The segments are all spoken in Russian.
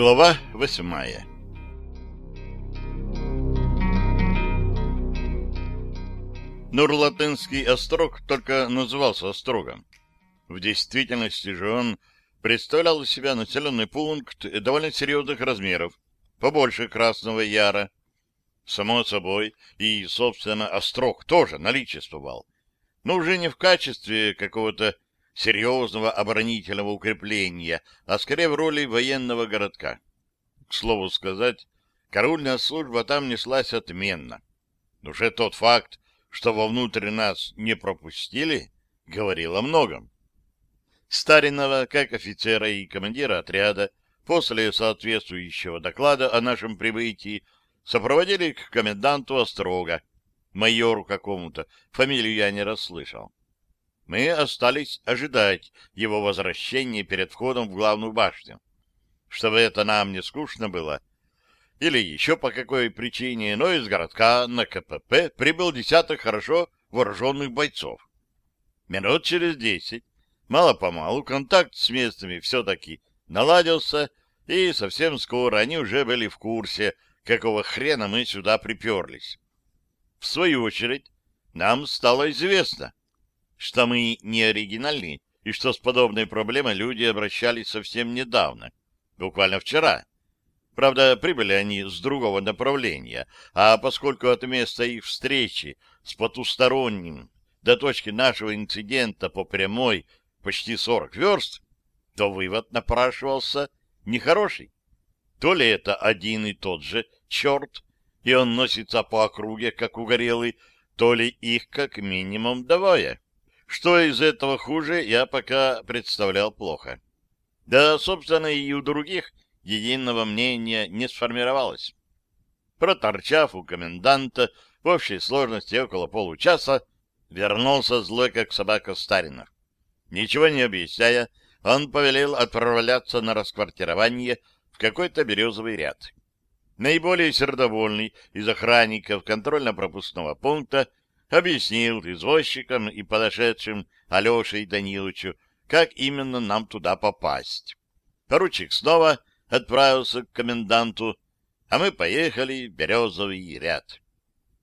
Глава восьмая Нурлатынский острог только назывался острогом. В действительности же он представлял из себя населенный пункт довольно серьезных размеров, побольше Красного Яра. Само собой, и, собственно, острог тоже наличествовал, но уже не в качестве какого-то серьезного оборонительного укрепления, а скорее в роли военного городка. К слову сказать, караульная служба там неслась отменно. Уже тот факт, что вовнутрь нас не пропустили, говорил о многом. Старинного, как офицера и командира отряда, после соответствующего доклада о нашем прибытии сопроводили к коменданту Острога, майору какому-то, фамилию я не расслышал. Мы остались ожидать его возвращения перед входом в главную башню. Чтобы это нам не скучно было, или еще по какой причине, но из городка на КПП прибыл десяток хорошо вооруженных бойцов. Минут через десять, мало-помалу, контакт с местными все-таки наладился, и совсем скоро они уже были в курсе, какого хрена мы сюда приперлись. В свою очередь, нам стало известно, что мы не оригинальны, и что с подобной проблемой люди обращались совсем недавно, буквально вчера. Правда, прибыли они с другого направления, а поскольку от места их встречи с потусторонним до точки нашего инцидента по прямой почти 40 верст, то вывод напрашивался нехороший. То ли это один и тот же черт, и он носится по округе, как угорелый, то ли их как минимум двое. Что из этого хуже, я пока представлял плохо. Да, собственно, и у других единого мнения не сформировалось. Проторчав у коменданта в общей сложности около получаса, вернулся злой, как собака Старинов. Ничего не объясняя, он повелел отправляться на расквартирование в какой-то березовый ряд. Наиболее сердовольный из охранников контрольно-пропускного пункта объяснил извозчикам и подошедшим Алёше и Данилычу, как именно нам туда попасть. Поручик снова отправился к коменданту, а мы поехали в Березовый ряд.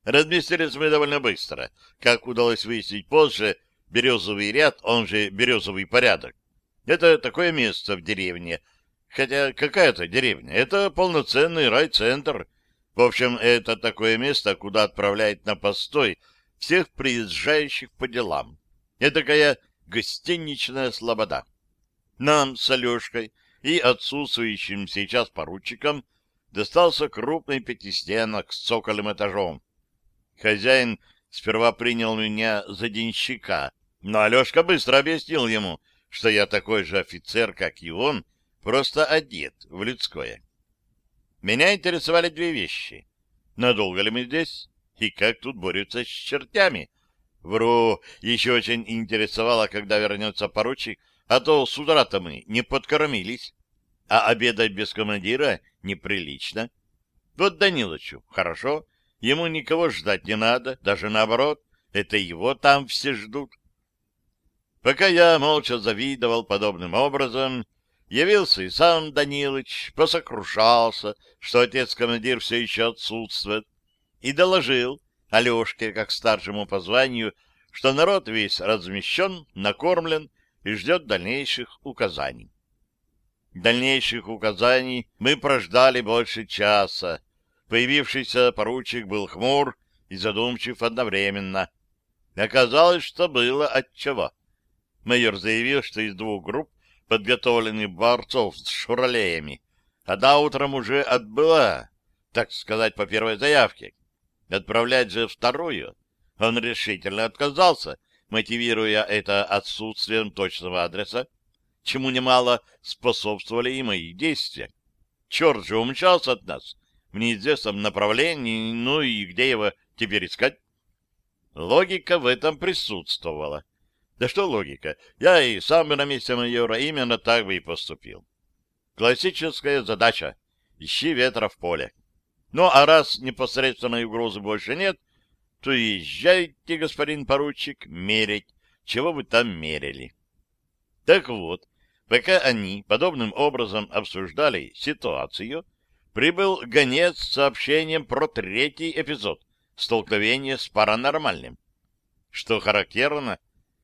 Разместились мы довольно быстро. Как удалось выяснить позже, Березовый ряд, он же Березовый порядок, это такое место в деревне, Хотя какая-то деревня. Это полноценный райцентр. В общем, это такое место, куда отправляют на постой всех приезжающих по делам. Это такая гостиничная слобода. Нам с Алешкой и отсутствующим сейчас поручиком достался крупный пятистенок с цоколем этажом. Хозяин сперва принял меня за денщика, но Алешка быстро объяснил ему, что я такой же офицер, как и он, просто одет в людское. Меня интересовали две вещи. Надолго ли мы здесь? И как тут борются с чертями? Вру, еще очень интересовало, когда вернется поручик, а то с утра-то мы не подкормились. А обедать без командира неприлично. Вот Данилычу хорошо, ему никого ждать не надо, даже наоборот, это его там все ждут. Пока я молча завидовал подобным образом, Явился и сам Данилыч, посокрушался, что отец-командир все еще отсутствует, и доложил Алешке, как старшему по званию, что народ весь размещен, накормлен и ждет дальнейших указаний. Дальнейших указаний мы прождали больше часа. Появившийся поручик был хмур и задумчив одновременно. Оказалось, что было отчего. Майор заявил, что из двух групп подготовленных борцов с шуралеями. Одна утром уже отбыла, так сказать, по первой заявке. Отправлять же вторую он решительно отказался, мотивируя это отсутствием точного адреса, чему немало способствовали и мои действия. Черт же умчался от нас в неизвестном направлении, ну и где его теперь искать? Логика в этом присутствовала. Да что логика? Я и сам бы на месте майора именно так бы и поступил. Классическая задача — ищи ветра в поле. Ну, а раз непосредственной угрозы больше нет, то езжайте, господин поручик, мерить, чего вы там мерили. Так вот, Пока они подобным образом обсуждали ситуацию, прибыл гонец с сообщением про третий эпизод столкновения с паранормальным, что характерно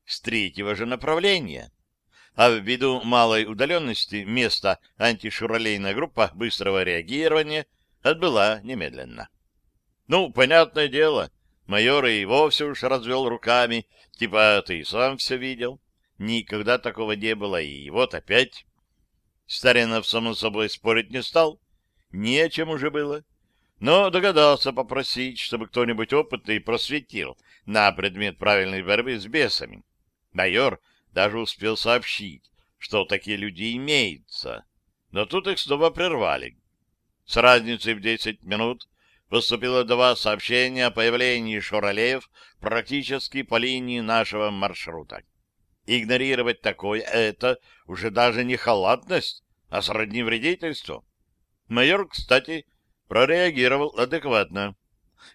с третьего же направления. А ввиду малой удаленности место антишуралейная группа быстрого реагирования отбыла немедленно. Ну, понятное дело, майор и вовсе уж развел руками, типа ты сам все видел. Никогда такого не было, и вот опять. Старинов, само собой, спорить не стал. Не о чем уже было. Но догадался попросить, чтобы кто-нибудь опытный просветил на предмет правильной борьбы с бесами. Майор даже успел сообщить, что такие люди имеются. Но тут их снова прервали. С разницей в десять минут поступило два сообщения о появлении шуралеев практически по линии нашего маршрута. Игнорировать такое — это уже даже не халатность, а сродни вредительству. Майор, кстати, прореагировал адекватно.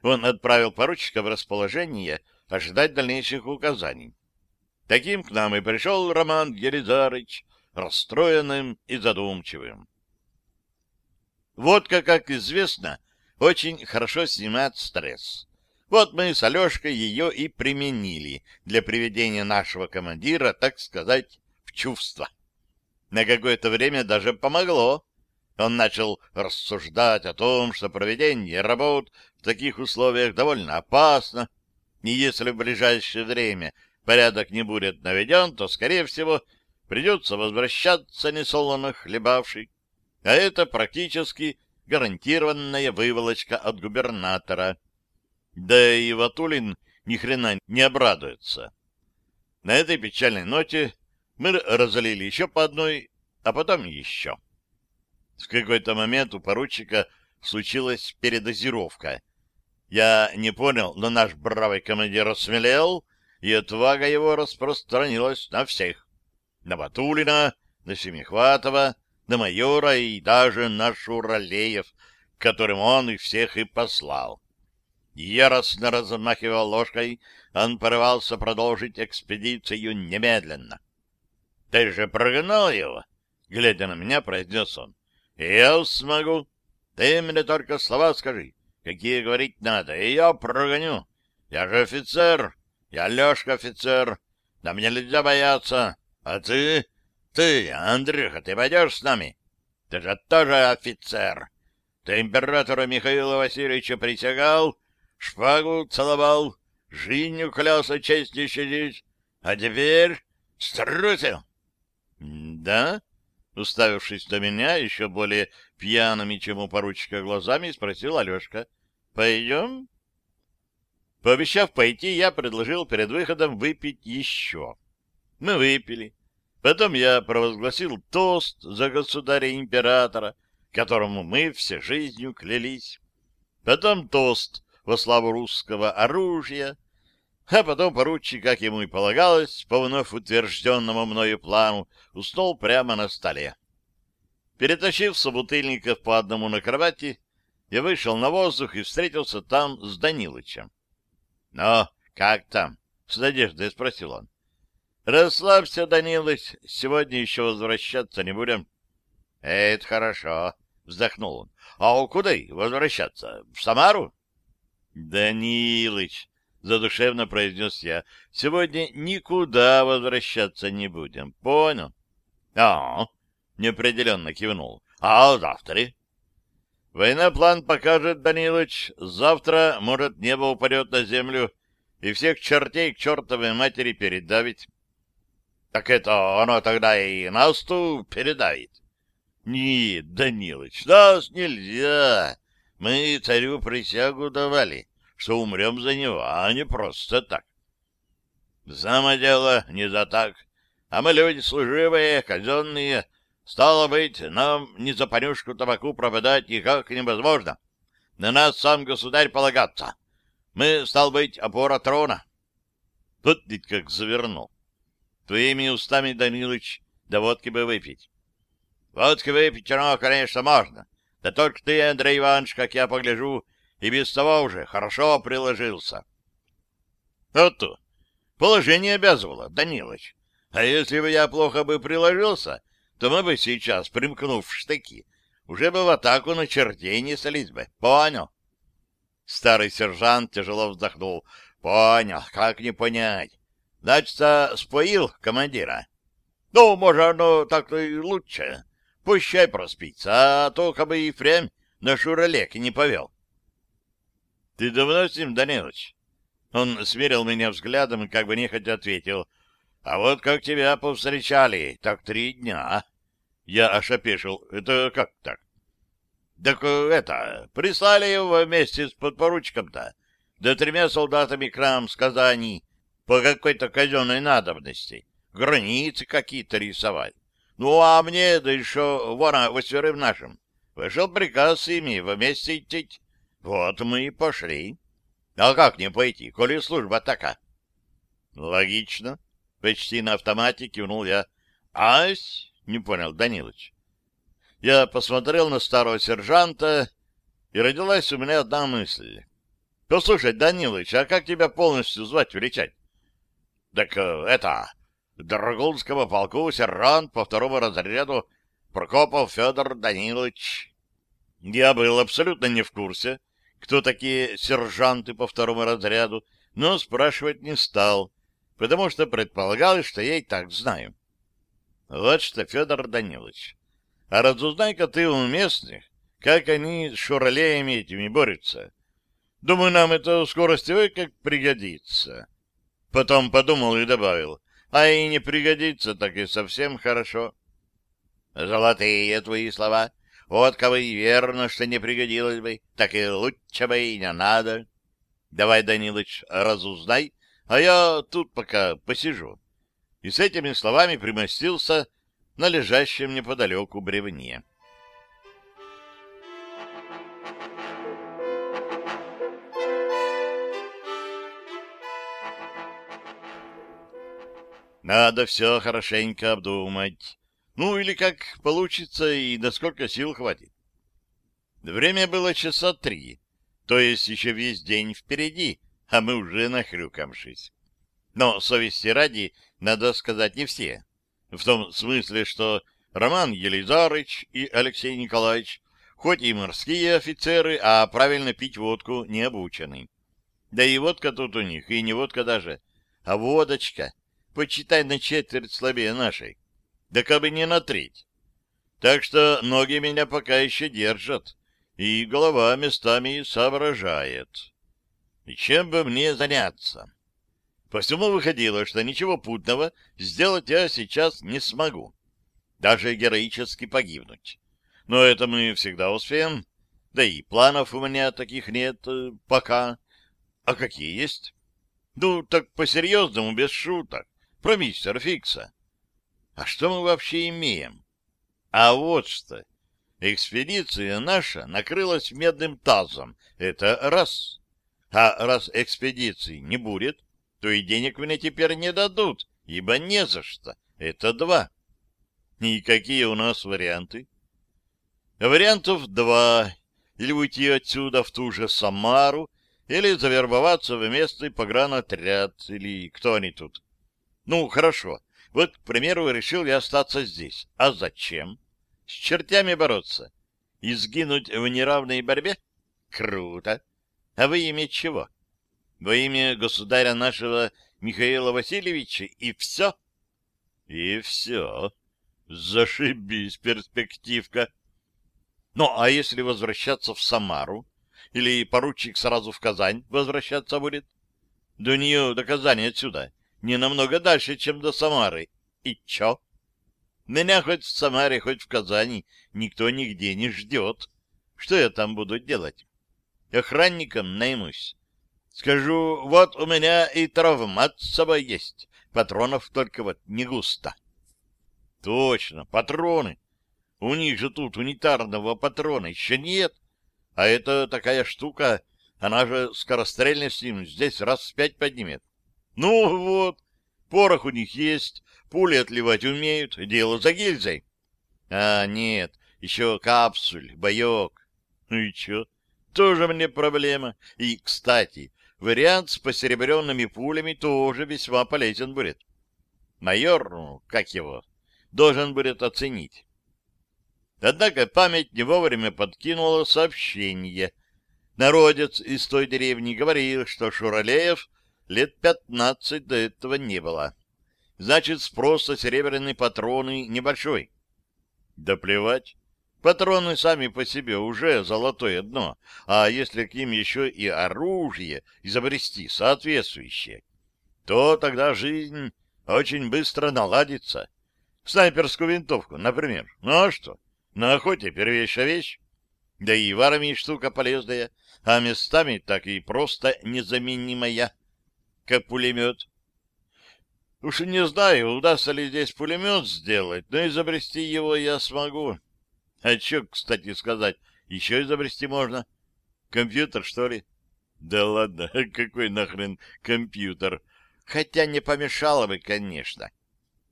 Он отправил поручика в расположение ожидать дальнейших указаний. Таким к нам и пришел Роман Герезарыч, расстроенным и задумчивым. Водка, как известно, очень хорошо снимает стресс. Вот мы с Алешкой ее и применили для приведения нашего командира, так сказать, в чувство. На какое-то время даже помогло. Он начал рассуждать о том, что проведение работ в таких условиях довольно опасно, и если в ближайшее время порядок не будет наведен, то, скорее всего, придется возвращаться несолоно хлебавший. А это практически гарантированная выволочка от губернатора. Да и Ватулин ни хрена не обрадуется. На этой печальной ноте мы разлили еще по одной, а потом еще. В какой-то момент у поручика случилась передозировка. Я не понял, но наш бравый командир осмелел, и отвага его распространилась на всех. На Батулина, на Семихватова, на майора и даже на Шуралеев, которым он их всех и послал. Яростно размахивая ложкой, он порывался продолжить экспедицию немедленно. — Ты же прогнал его? — глядя на меня, произнес он. — Я смогу. Ты мне только слова скажи, какие говорить надо, и я прогоню. Я же офицер, я Лешка офицер, да мне нельзя бояться. А ты? Ты, Андрюха, ты пойдешь с нами? Ты же тоже офицер. Ты императора Михаила Васильевича присягал, шпагу целовал, жизнью клялся честью щадить, а теперь струсил. — Да? — уставившись на меня еще более пьяными, чем у поручика глазами, спросил Алешка. — Пойдем? Пообещав пойти, я предложил перед выходом выпить еще. Мы выпили. Потом я провозгласил тост за государя-императора, которому мы все жизнью клялись. Потом тост во славу русского оружия, а потом поручик, как ему и полагалось, по вновь утвержденному мною плану, уснул прямо на столе. Перетащив собутыльников по одному на кровати, я вышел на воздух и встретился там с Данилычем. — Ну, как там? — с надеждой спросил он. — Расслабься, Данилыч, сегодня еще возвращаться не будем. — Это хорошо, — вздохнул он. — А куда возвращаться? В Самару? «Данилыч», — задушевно произнес я, — «сегодня никуда возвращаться не будем. Понял?» «А, — неопределенно кивнул. А завтра?» «Военноплан покажет, Данилыч. Завтра, может, небо упадет на землю и всех чертей к чертовой матери передавить». «Так это оно тогда и нас тут передавит?» «Нет, Данилыч, нас нельзя. Мы царю присягу давали, что умрем за него, а не просто так. Само дело не за так, а мы люди служивые, казенные. Стало быть, нам не за понюшку табаку пропадать никак невозможно. На нас сам государь полагаться. Мы, стал быть, опора трона. Вот ведь как завернул. Твоими устами, Данилыч, да водки бы выпить. Водки выпить, ну, конечно, можно. Да только ты, Андрей Иванович, как я погляжу, и без того уже хорошо приложился. Вот то. Положение обязывало, Данилыч. А если бы я плохо бы приложился, то мы бы сейчас, примкнув в штыки, уже бы в атаку на чертей неслись бы. Понял? Старый сержант тяжело вздохнул. Понял, как не понять. Значит, споил командира. Ну, может, оно так-то и лучше. Пущай проспится, а то, как бы и впрямь на шуралек не повел. — Ты давно с ним, Данилович? Он смерил меня взглядом и как бы нехотя ответил. — А вот как тебя повстречали, так три дня. Я аж опешил. Это как так? — Так это, прислали его вместе с подпоручиком-то, да тремя солдатами к нам с Казани по какой-то казенной надобности. Границы какие-то рисовать. Ну, а мне, да еще вон восьмерым нашим, вышел приказ ими вместе идти. Вот мы и пошли. А как не пойти, коли служба такая? Логично. Почти на автомате кивнул я. Ась? Не понял, Данилыч. Я посмотрел на старого сержанта, и родилась у меня одна мысль. Послушай, Данилыч, а как тебя полностью звать, величать? Так э, это... Драгунского полку сержант по второму разряду Прокопов Федор Данилович. Я был абсолютно не в курсе, кто такие сержанты по второму разряду, но спрашивать не стал, потому что предполагал, что я и так знаю. Вот что, Федор Данилович, а разузнай-ка ты у местных, как они с шуралеями этими борются. Думаю, нам это в скорости ой как пригодится. Потом подумал и добавил, а и не пригодится, так и совсем хорошо. Золотые твои слова. Вот и верно, что не пригодилось бы, так и лучше бы и не надо. Давай, Данилыч, разузнай, а я тут пока посижу. И с этими словами примостился на лежащем неподалеку бревне. Надо все хорошенько обдумать. Ну, или как получится и насколько сил хватит. Время было часа три, то есть еще весь день впереди, а мы уже нахрюкамшись. Но совести ради, надо сказать, не все. В том смысле, что Роман Елизарыч и Алексей Николаевич хоть и морские офицеры, а правильно пить водку не обучены. Да и водка тут у них, и не водка даже, а водочка, почитай на четверть слабее нашей, да как бы не на треть. Так что ноги меня пока еще держат, и голова местами соображает. И чем бы мне заняться? По всему выходило, что ничего путного сделать я сейчас не смогу. Даже героически погибнуть. Но это мы всегда успеем. Да и планов у меня таких нет э, пока. А какие есть? Ну, так по-серьезному, без шуток про мистера Фикса. А что мы вообще имеем? А вот что. Экспедиция наша накрылась медным тазом. Это раз. А раз экспедиции не будет, то и денег мне теперь не дадут, ибо не за что. Это два. И какие у нас варианты? Вариантов два. Или уйти отсюда в ту же Самару, или завербоваться в местный погранотряд, или кто они тут. Ну, хорошо. Вот, к примеру, решил я остаться здесь. А зачем? С чертями бороться? И сгинуть в неравной борьбе? Круто. А во имя чего? Во имя государя нашего Михаила Васильевича и все? И все. Зашибись, перспективка. Ну, а если возвращаться в Самару? Или поручик сразу в Казань возвращаться будет? До нее, до Казани отсюда не намного дальше, чем до Самары. И чё? Меня хоть в Самаре, хоть в Казани никто нигде не ждет. Что я там буду делать? Охранником наймусь. Скажу, вот у меня и травмат с собой есть. Патронов только вот не густо. Точно, патроны. У них же тут унитарного патрона еще нет. А это такая штука, она же скорострельность им здесь раз в пять поднимет. Ну вот, порох у них есть, пули отливать умеют, дело за гильзой. А нет, еще капсуль, боек. Ну и че? Тоже мне проблема. И, кстати, вариант с посеребренными пулями тоже весьма полезен будет. Майор, ну, как его, должен будет оценить. Однако память не вовремя подкинула сообщение. Народец из той деревни говорил, что Шуралеев лет пятнадцать до этого не было. Значит, спрос на серебряные патроны небольшой. Да плевать. Патроны сами по себе уже золотое дно, а если к ним еще и оружие изобрести соответствующее, то тогда жизнь очень быстро наладится. Снайперскую винтовку, например. Ну а что? На охоте первейшая вещь. Да и в армии штука полезная, а местами так и просто незаменимая, как пулемет. Уж не знаю, удастся ли здесь пулемет сделать, но изобрести его я смогу. А что, кстати сказать, еще изобрести можно? Компьютер, что ли? Да ладно, какой нахрен компьютер? Хотя не помешало бы, конечно.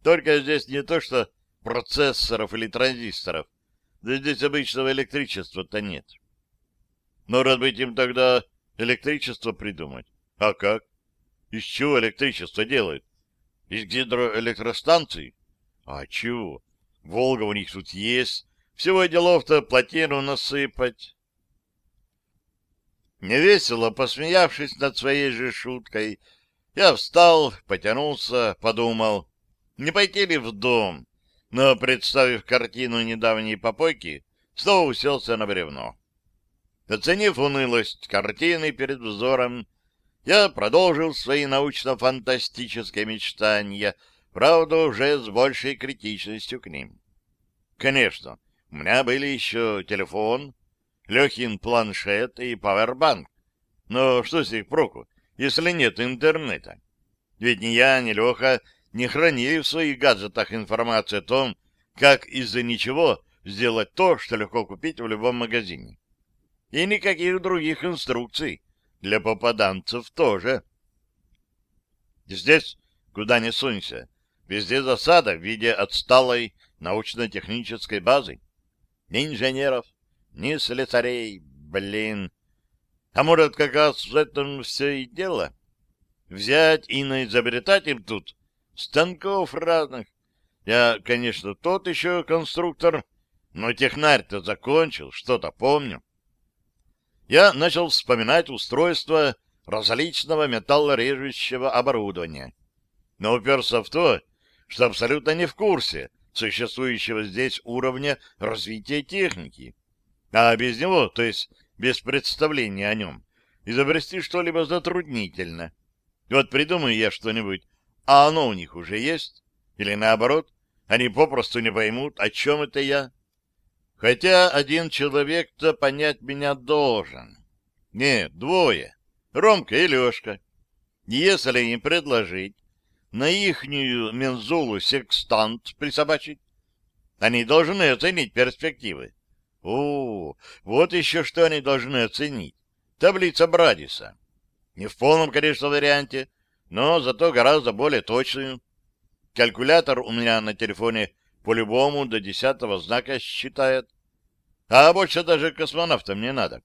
Только здесь не то, что процессоров или транзисторов. Да здесь обычного электричества-то нет. Но раз быть им тогда электричество придумать. А как? Из чего электричество делают? Из гидроэлектростанций? А чего? Волга у них тут есть, всего делов-то плотину насыпать. Невесело посмеявшись над своей же шуткой, я встал, потянулся, подумал, не пойти ли в дом, но, представив картину недавней попойки, снова уселся на бревно. Оценив унылость картины перед взором, я продолжил свои научно-фантастические мечтания, правда, уже с большей критичностью к ним. Конечно, у меня были еще телефон, Лехин планшет и пауэрбанк. Но что с них проку, если нет интернета? Ведь ни я, ни Леха не хранили в своих гаджетах информацию о том, как из-за ничего сделать то, что легко купить в любом магазине. И никаких других инструкций для попаданцев тоже. Здесь, куда ни сунься, везде засада в виде отсталой научно-технической базы. Ни инженеров, ни слесарей, блин. А может, как раз в этом все и дело? Взять и наизобретать им тут станков разных. Я, конечно, тот еще конструктор, но технарь-то закончил, что-то помню. Я начал вспоминать устройство различного металлорежущего оборудования, но уперся в то, что абсолютно не в курсе, существующего здесь уровня развития техники. А без него, то есть без представления о нем, изобрести что-либо затруднительно. Вот придумаю я что-нибудь, а оно у них уже есть. Или наоборот, они попросту не поймут, о чем это я. Хотя один человек-то понять меня должен. Нет, двое. Ромка и Лешка. Если им предложить на ихнюю мензулу секстант присобачить. Они должны оценить перспективы. О, вот еще что они должны оценить. Таблица Брадиса. Не в полном, конечно, варианте, но зато гораздо более точную. Калькулятор у меня на телефоне по-любому до десятого знака считает. А больше даже космонавтам не надо.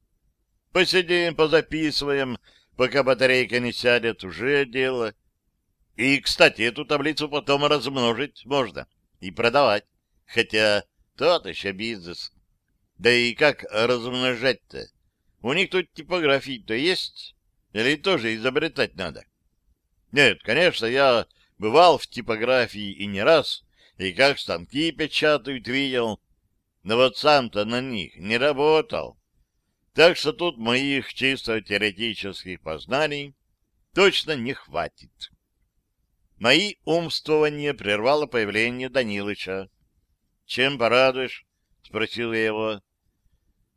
Посидим, позаписываем, пока батарейка не сядет, уже дело. И, кстати, эту таблицу потом размножить можно и продавать. Хотя тот еще бизнес. Да и как размножать-то? У них тут типографии-то есть? Или тоже изобретать надо? Нет, конечно, я бывал в типографии и не раз, и как станки печатают видел, но вот сам-то на них не работал. Так что тут моих чисто теоретических познаний точно не хватит. Мои умствования прервало появление Данилыча. — Чем порадуешь? — спросил я его.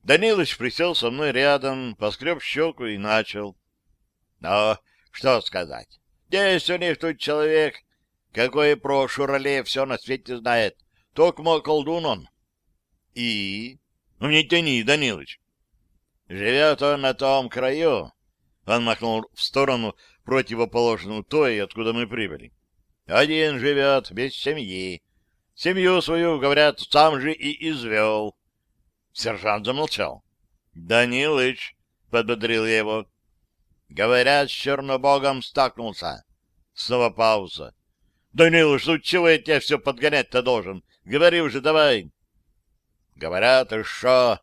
Данилыч присел со мной рядом, поскреб щеку и начал. — Ну, что сказать? Есть у них тут человек, какой про Шурале все на свете знает. Токмо колдун он. — И? Ну, не тяни, Данилыч. Живет он на том краю. Он махнул в сторону противоположную той, откуда мы прибыли. Один живет без семьи. Семью свою, говорят, сам же и извел. Сержант замолчал. — Данилыч, — подбодрил я его. — Говорят, с Чернобогом стакнулся. Снова пауза. Данила, что чего я тебя все подгонять-то должен? Говори уже, давай. Говорят, что,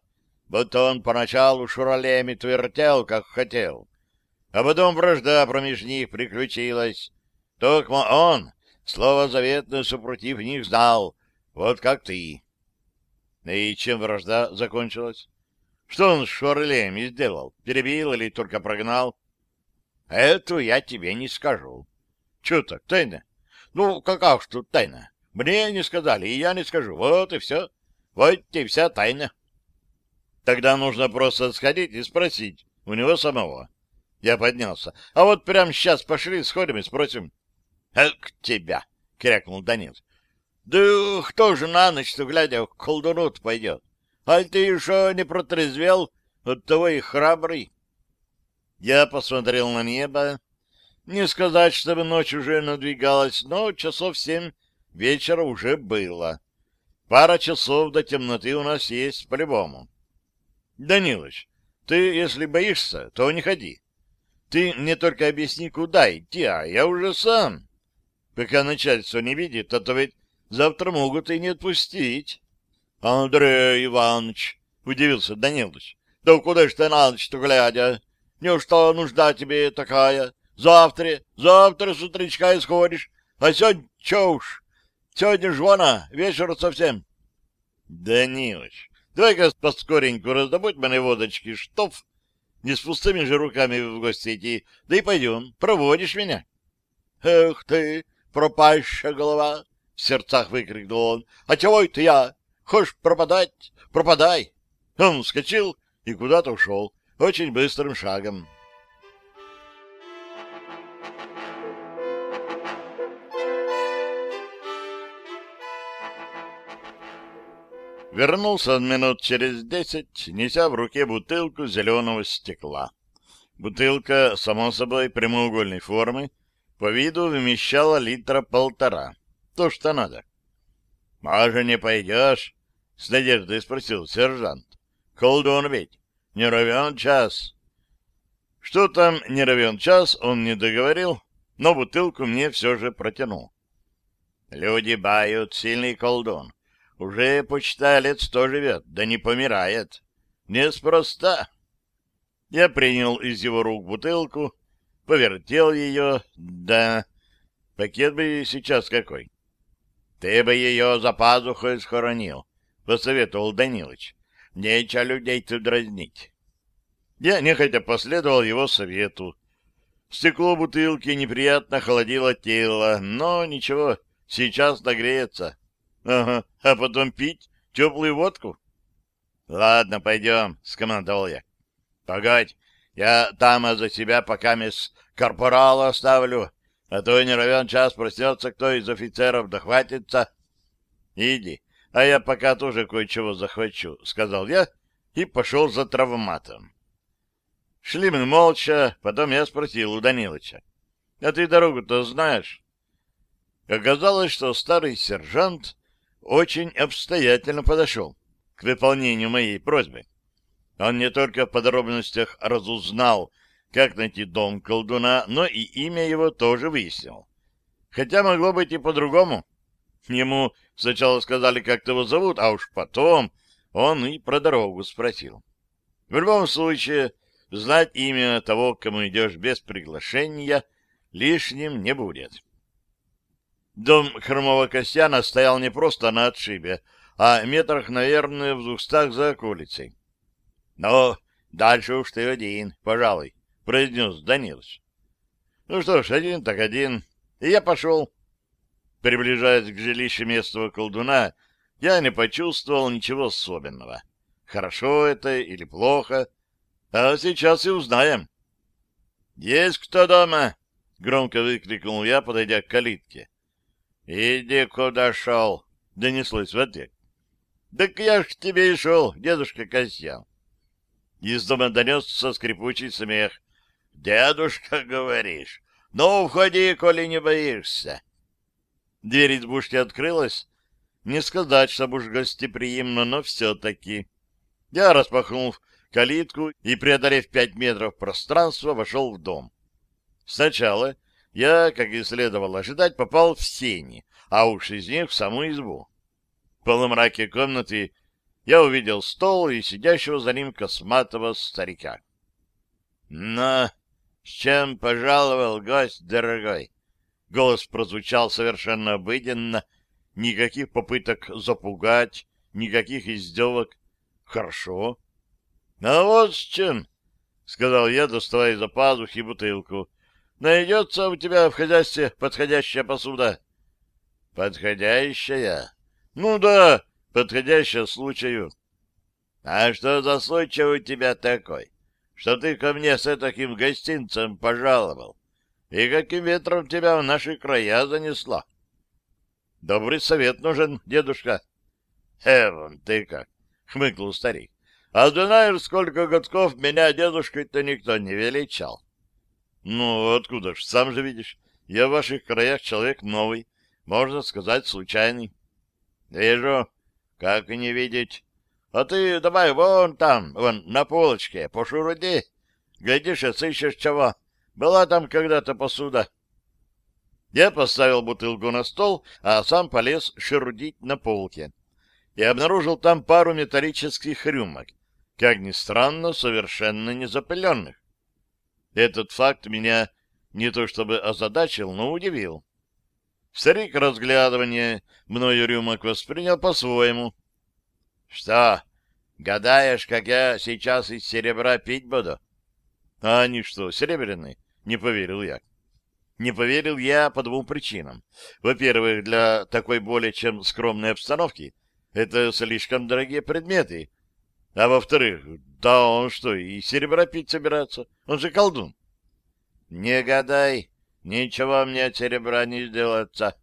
будто он поначалу шуралеми твертел, как хотел. А потом вражда промеж них приключилась. Только он слово заветное супротив них знал, вот как ты. И чем вражда закончилась? Что он с Шурлеми сделал? Перебил или только прогнал? Эту я тебе не скажу. Че так, тайна? Ну, какая ж тут тайна? Мне не сказали, и я не скажу. Вот и все. Вот и вся тайна. Тогда нужно просто сходить и спросить у него самого. Я поднялся. А вот прямо сейчас пошли, сходим и спросим. — Эк тебя! — крякнул Данил. — Да кто же на ночь-то, глядя, к колдуну пойдет? А ты еще не протрезвел, от того и храбрый. Я посмотрел на небо. Не сказать, чтобы ночь уже надвигалась, но часов семь вечера уже было. Пара часов до темноты у нас есть по-любому. Данилыч, ты, если боишься, то не ходи. Ты мне только объясни, куда идти, а я уже сам. Пока начальство не видит, а то ведь завтра могут и не отпустить. — Андрей Иванович, — удивился Данилович, — да куда ж ты на ночь-то глядя? Неужто нужда тебе такая? Завтра, завтра с утречка исходишь, а сегодня че уж? Сегодня ж вона, вечер совсем. — Данилович, давай-ка поскореньку раздобудь мне водочки, штоф. Не с пустыми же руками в гости идти, да и пойдем, проводишь меня. — Эх ты, пропащая голова! — в сердцах выкрикнул он. — А чего это я? Хочешь пропадать? Пропадай. Он вскочил и куда-то ушел очень быстрым шагом. Вернулся он минут через десять, неся в руке бутылку зеленого стекла. Бутылка, само собой, прямоугольной формы, по виду вмещала литра полтора. То, что надо. — Може, не пойдешь? — с надеждой спросил сержант. — Колдун ведь, не ровен час. Что там не ровен час, он не договорил, но бутылку мне все же протянул. Люди бают, сильный колдун. Уже, почитай, лет сто живет, да не помирает. Неспроста. Я принял из его рук бутылку, повертел ее, да... Пакет бы сейчас какой. Ты бы ее за пазухой схоронил, — посоветовал Данилыч. Нечего людей тут дразнить. Я нехотя последовал его совету. Стекло бутылки неприятно холодило тело, но ничего, сейчас нагреется. Ага, а потом пить теплую водку? — Ладно, пойдем, — скомандовал я. — Погодь, я там за себя пока мисс корпорала оставлю, а то не ровен час проснется кто из офицеров дохватится. — Иди, а я пока тоже кое-чего захвачу, — сказал я и пошел за травматом. Шли мы молча, потом я спросил у Данилыча, — А ты дорогу-то знаешь? Оказалось, что старый сержант очень обстоятельно подошел к выполнению моей просьбы. Он не только в подробностях разузнал, как найти дом колдуна, но и имя его тоже выяснил. Хотя могло быть и по-другому. Ему сначала сказали, как его зовут, а уж потом он и про дорогу спросил. В любом случае, знать имя того, к кому идешь без приглашения, лишним не будет. Дом хромого Костяна стоял не просто на отшибе, а метрах, наверное, в двухстах за околицей. — Ну, дальше уж ты один, пожалуй, — произнес Данилович. Ну что ж, один так один. И я пошел. Приближаясь к жилищу местного колдуна, я не почувствовал ничего особенного. Хорошо это или плохо, а сейчас и узнаем. — Есть кто дома? — громко выкрикнул я, подойдя к калитке. — Иди, куда шел, — донеслось в ответ. — Так я ж к тебе и шел, дедушка Костян. Из дома донесся скрипучий смех. Дедушка, говоришь? Ну, входи, коли не боишься. Дверь избушки открылась. Не сказать, чтобы уж гостеприимно, но все-таки. Я распахнул калитку и, преодолев пять метров пространства, вошел в дом. Сначала я, как и следовало ожидать, попал в сени, а уж из них в саму избу. В полумраке комнаты я увидел стол и сидящего за ним косматого старика. — Но с чем пожаловал гость дорогой? Голос прозвучал совершенно обыденно, никаких попыток запугать, никаких издевок. — Хорошо. — А вот с чем, — сказал я, доставая из-за пазухи бутылку. — Найдется у тебя в хозяйстве подходящая посуда? — Подходящая? — Ну да, подходящая случаю. — А что за случай у тебя такой, что ты ко мне с таким гостинцем пожаловал? И каким ветром тебя в наши края занесло? — Добрый совет нужен, дедушка. — Эван, ты как? — хмыкнул старик. А знаешь, сколько годков меня дедушкой-то никто не величал? Ну, откуда ж, сам же видишь, я в ваших краях человек новый, можно сказать, случайный. Вижу, как и не видеть. А ты давай вон там, вон на полочке, пошуруди. Глядишь, и сыщешь чего. Была там когда-то посуда. Я поставил бутылку на стол, а сам полез шерудить на полке. И обнаружил там пару металлических рюмок, как ни странно, совершенно не запыленных. Этот факт меня не то чтобы озадачил, но удивил. Старик разглядывание мною рюмок воспринял по-своему. — Что, гадаешь, как я сейчас из серебра пить буду? — А они что, серебряные? — не поверил я. Не поверил я по двум причинам. Во-первых, для такой более чем скромной обстановки это слишком дорогие предметы, а во-вторых, да он что, и серебра пить собирается? Он же колдун. Не гадай, ничего мне от серебра не сделается.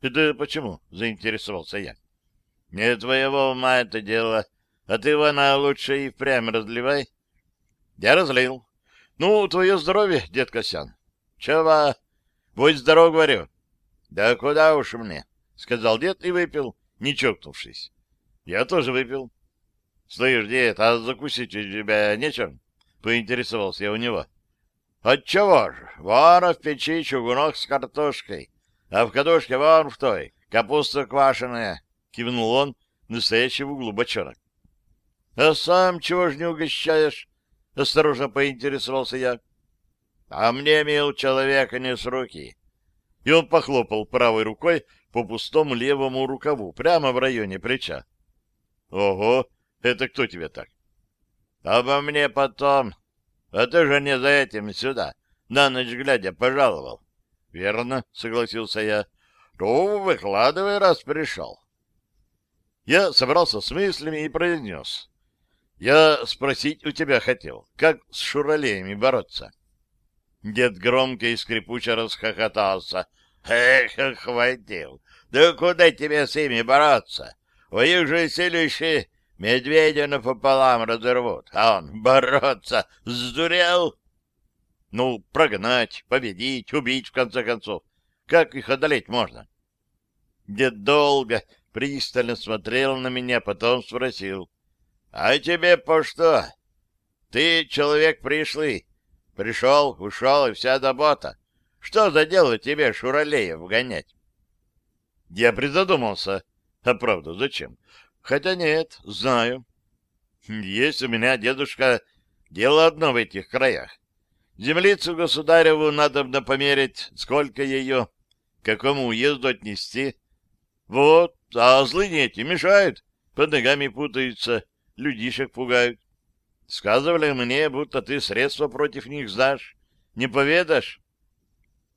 Это почему? Заинтересовался я. Не твоего ума это дело, а ты его на лучше и впрямь разливай. Я разлил. Ну, твое здоровье, дед Косян. Чего? Будь здоров, говорю. Да куда уж мне, сказал дед и выпил, не чокнувшись. Я тоже выпил. — Слышь, дед, а закусить у тебя нечем? — поинтересовался я у него. — Отчего ж, вон в печи чугунок с картошкой, а в кадушке вон в той капуста квашеная, — кивнул он, настоящий в углу бочонок. — А сам чего ж не угощаешь? — осторожно поинтересовался я. — А мне, мил человек, не с руки. И он похлопал правой рукой по пустому левому рукаву, прямо в районе плеча. — Ого! Это кто тебе так? Обо мне потом. А ты же не за этим сюда, на ночь глядя, пожаловал. Верно, согласился я. То выкладывай, раз пришел. Я собрался с мыслями и произнес. Я спросить у тебя хотел, как с шуралеями бороться? Дед громко и скрипуче расхохотался. Эх, хватил. Да куда тебе с ними бороться? У них же силищи Медведя напополам разорвут, а он бороться сдурел. Ну, прогнать, победить, убить, в конце концов. Как их одолеть можно? Дед долго, пристально смотрел на меня, потом спросил. — А тебе по что? Ты человек пришлый. Пришел, ушел, и вся забота. Что за дело тебе шуралеев гонять? Я призадумался. А правда, зачем? Хотя нет, знаю. Есть у меня, дедушка, дело одно в этих краях. Землицу государеву надо померить, сколько ее, к какому уезду отнести. Вот, а злыни эти мешают, под ногами путаются, людишек пугают. Сказывали мне, будто ты средства против них знаешь. Не поведаешь?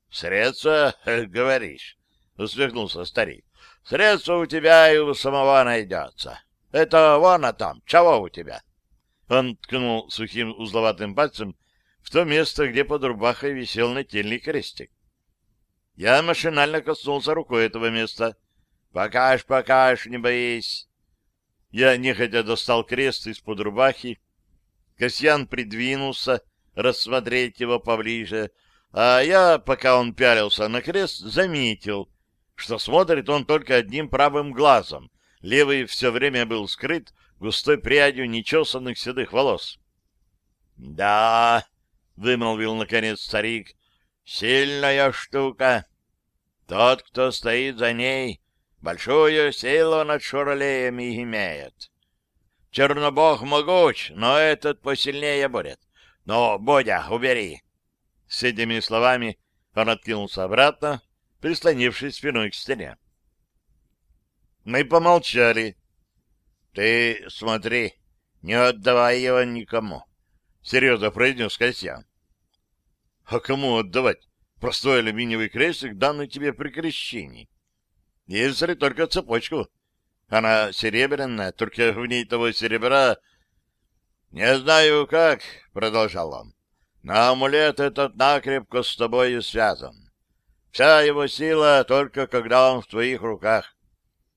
— Средства, говоришь, — усмехнулся старик. Средства у тебя и у самого найдется. Это вон а там. Чего у тебя? Он ткнул сухим узловатым пальцем в то место, где под рубахой висел нательный крестик. Я машинально коснулся рукой этого места. «Покаж, покаж, не боись!» Я нехотя достал крест из-под рубахи. Касьян придвинулся рассмотреть его поближе, а я, пока он пялился на крест, заметил, что смотрит он только одним правым глазом. Левый все время был скрыт густой прядью нечесанных седых волос. — Да, — вымолвил наконец старик, — Сильная штука. Тот, кто стоит за ней, большую силу над шуралеями имеет. Чернобог могуч, но этот посильнее будет. Но, Бодя, убери. С этими словами он откинулся обратно, прислонившись спиной к стене. Мы помолчали. — Ты смотри, не отдавай его никому, — серьезно произнес Касьян. — А кому отдавать? Простой алюминиевый крестик, данный тебе при крещении. Если только цепочку. Она серебряная, только в ней того серебра... — Не знаю как, — продолжал он, — но амулет этот накрепко с тобою связан. Вся его сила только когда он в твоих руках.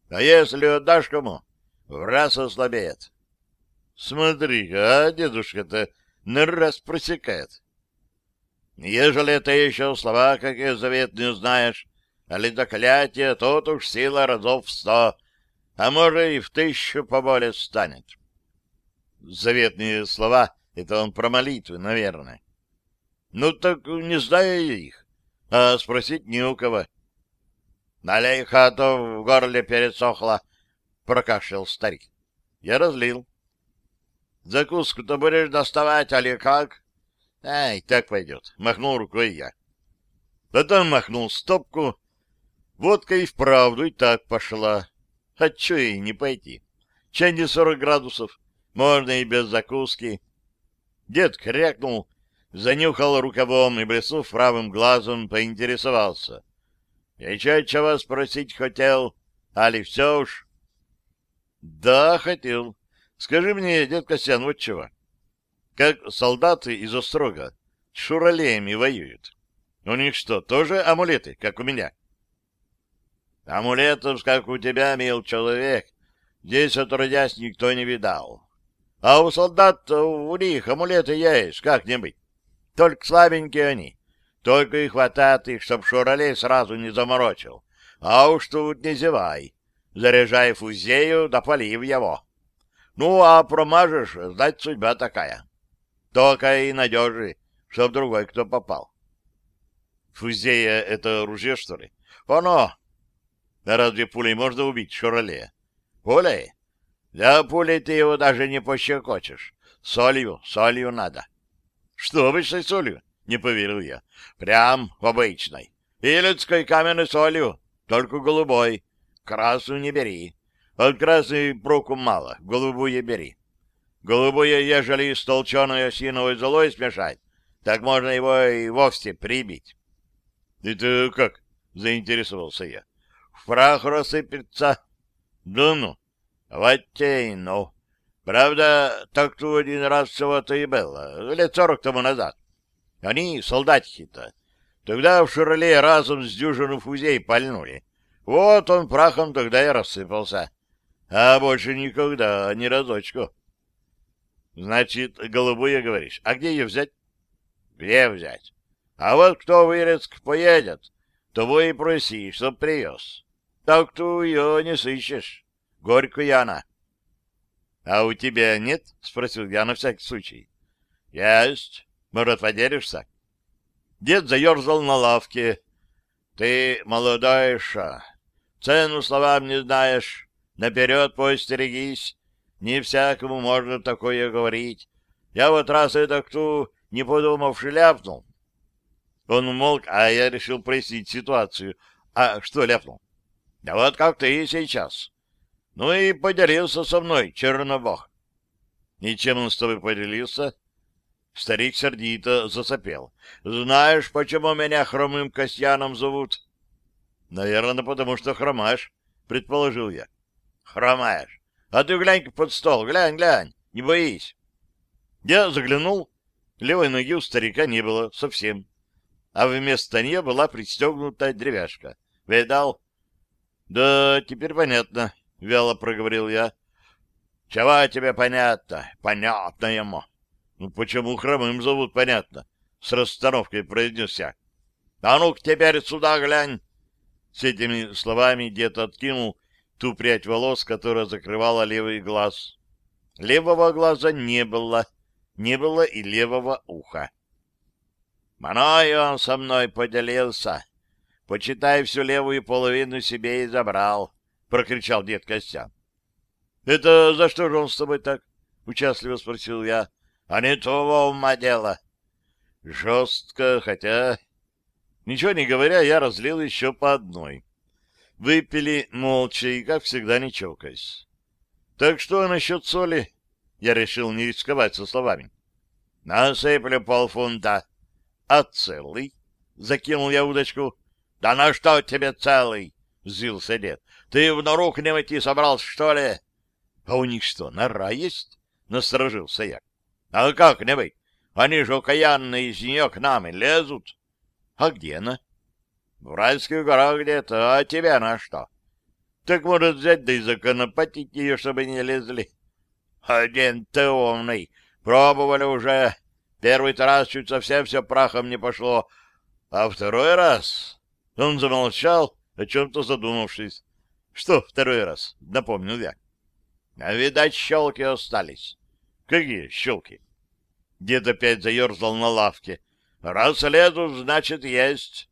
А если отдашь кому, в раз ослабеет. Смотри-ка, а дедушка-то на раз просекает. Ежели ты еще слова какие заветные знаешь, али заклятие, то уж сила разов в сто, а может и в тысячу поболее станет. Заветные слова — это он про молитвы, наверное. Ну так не знаю я их, а спросить не у кого. Налей хату, в горле пересохло, — прокашлял старик. Я разлил. Закуску-то будешь доставать, али как? Ай, так пойдет, — махнул рукой я. Потом махнул стопку. Водка и вправду и так пошла. А чё ей не пойти? Чай не сорок градусов, можно и без закуски. Дед крякнул, занюхал рукавом и, блеснув правым глазом, поинтересовался. Еще чего спросить хотел, али все уж? Да, хотел. Скажи мне, дед Косян, вот чего. Как солдаты из Острога с шуралеями воюют? У них что, тоже амулеты, как у меня? Амулетов, как у тебя, мил человек, здесь отродясь никто не видал. А у солдат у них амулеты есть, как-нибудь. Только слабенькие они. Только и хватает их, чтоб шуралей сразу не заморочил. А уж тут не зевай. Заряжай фузею, да полив его. Ну, а промажешь, знать судьба такая. Только и надежи, чтоб другой кто попал. Фузея — это ружье, что ли? Оно. А разве пулей можно убить шуралея? Пулей? Для пули ты его даже не пощекочешь. Солью, солью надо. Что обычной солью? Не поверил я. Прям обычной. И людской каменной солью, только голубой. Красную не бери. От красной проку мало, голубую бери. Голубую, ежели с толченой осиновой золой смешать, так можно его и вовсе прибить. — Это как? — заинтересовался я. — В прах рассыпется. — Да ну, вот те ну. Правда, так-то один раз всего-то и было, лет сорок тому назад. Они, солдатики-то, тогда в Шурле разом с дюжину фузей пальнули. Вот он прахом тогда и рассыпался. А больше никогда, ни разочку. Значит, голубую говоришь. А где ее взять? Где взять? А вот кто в Ирецк поедет, того и проси, чтоб привез. Так-то ее не сыщешь. Горькая она. — А у тебя нет? — спросил я на всякий случай. — Есть. Может, поделишься? Дед заерзал на лавке. Ты молодой ша, цену словам не знаешь, наперед поостерегись. Не всякому можно такое говорить. Я вот раз это кто, не подумавши, ляпнул. Он умолк, а я решил прояснить ситуацию. А что ляпнул? Да вот как ты сейчас. Ну и поделился со мной, Чернобог. И чем он с тобой поделился? Старик сердито засопел. — Знаешь, почему меня хромым Касьяном зовут? — Наверное, потому что хромаешь, — предположил я. — Хромаешь. А ты глянь под стол, глянь, глянь, не боись. Я заглянул. Левой ноги у старика не было совсем. А вместо нее была пристегнута деревяшка. Видал? — Да, теперь понятно, — вяло проговорил я. — Чего тебе понятно? Понятно ему. Ну, почему хромым зовут, понятно. С расстановкой произнес я. А ну-ка теперь сюда глянь. С этими словами дед откинул ту прядь волос, которая закрывала левый глаз. Левого глаза не было, не было и левого уха. Мною он со мной поделился. Почитай, всю левую половину себе и забрал, — прокричал дед Костян. — Это за что же он с тобой так? — участливо спросил я. — А не того ума дело. Жестко, хотя... Ничего не говоря, я разлил еще по одной. Выпили молча и, как всегда, не чокаясь. Так что насчет соли? Я решил не рисковать со словами. Насыплю полфунта. А целый? Закинул я удочку. Да на что тебе целый? Взвился дед. Ты в нору к ним идти собрался, что ли? А у них что, нора есть? Насторожился я. А как не быть? Они же окаянные из нее к нам и лезут. А где она? В райских горах где-то, а тебя на что? Так может взять да и законопатить ее, чтобы не лезли. Один ты умный. Пробовали уже. Первый-то раз чуть совсем все прахом не пошло. А второй раз... Он замолчал, о чем-то задумавшись. Что второй раз? Напомнил я. А видать, щелки остались. Какие щелки? Дед опять заерзал на лавке. Раз лезут, значит, есть.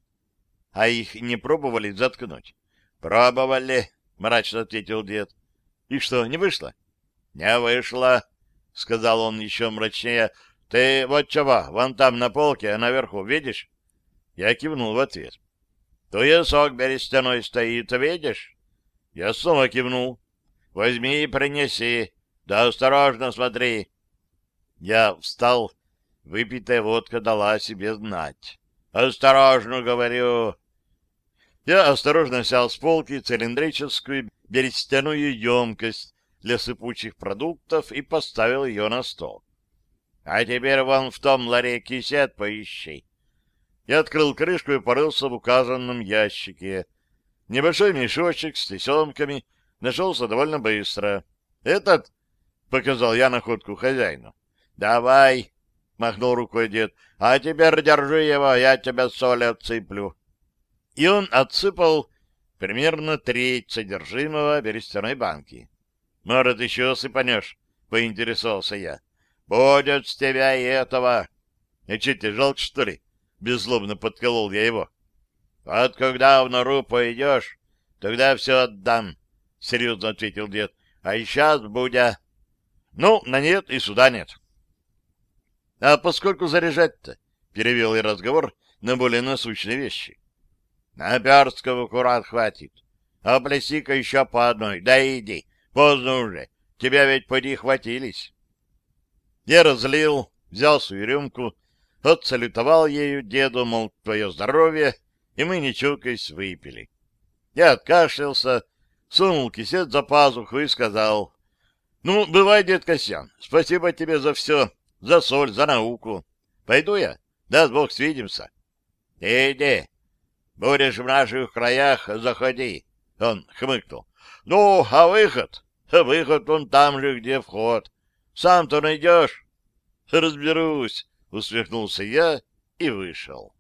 А их не пробовали заткнуть? Пробовали, мрачно ответил дед. И что, не вышло? Не вышло, сказал он еще мрачнее. Ты вот чего, вон там на полке, а наверху, видишь? Я кивнул в ответ. Туесок берестяной стоит, видишь? Я снова кивнул. Возьми и принеси. Да осторожно смотри. Я встал. Выпитая водка дала себе знать. «Осторожно, говорю!» Я осторожно взял с полки цилиндрическую берестяную емкость для сыпучих продуктов и поставил ее на стол. «А теперь вон в том ларе кисет поищи». Я открыл крышку и порылся в указанном ящике. Небольшой мешочек с тесемками нашелся довольно быстро. «Этот?» — показал я находку хозяину. «Давай!» — махнул рукой дед. — А теперь держи его, я тебя соли отсыплю. И он отсыпал примерно треть содержимого берестяной банки. — Может, еще сыпанешь? — поинтересовался я. — Будет с тебя и этого. — И че, тебе жалко, что ли? — беззлобно подколол я его. — Вот когда в нору пойдешь, тогда все отдам, — серьезно ответил дед. — А сейчас, Будя... Ну, на нет и сюда нет. — а поскольку заряжать-то? Перевел я разговор на более насущные вещи. На Перского курат хватит. А плеси-ка еще по одной. Да иди, поздно уже. Тебя ведь поди хватились. Я разлил, взял свою рюмку, отсалютовал ею деду, мол, твое здоровье, и мы, не чукаясь, выпили. Я откашлялся, сунул кисет за пазуху и сказал, «Ну, бывай, дед Косян, спасибо тебе за все, за соль, за науку. Пойду я. Даст Бог, свидимся. Иди. Будешь в наших краях, заходи. Он хмыкнул. Ну, а выход? Выход он там же, где вход. Сам-то найдешь? Разберусь, усмехнулся я и вышел.